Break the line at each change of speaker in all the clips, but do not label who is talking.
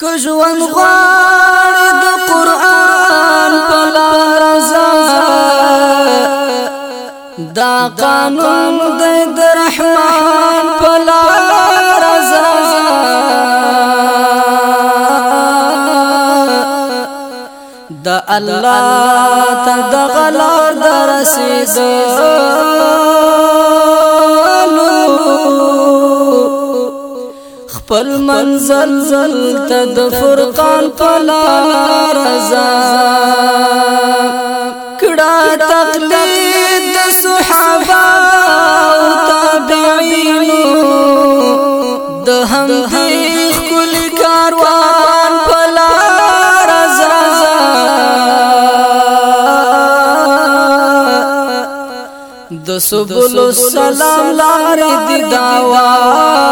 که ژوند غواړې د قرآن په لار دا قانون دی د رحمان په لار د الله ته د غلار درسې خپل منزل زل تد فرقان پلا رضا کڑا تقلید صحابہ او تابعینو د هم دیخ کل کاروان پلا رضا د سبل السلام لار دی داوان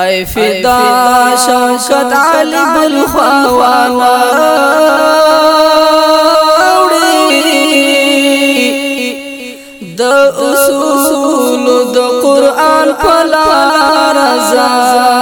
ای فدا شوکت علی بالخواوانا وړي د اصول د قران په لار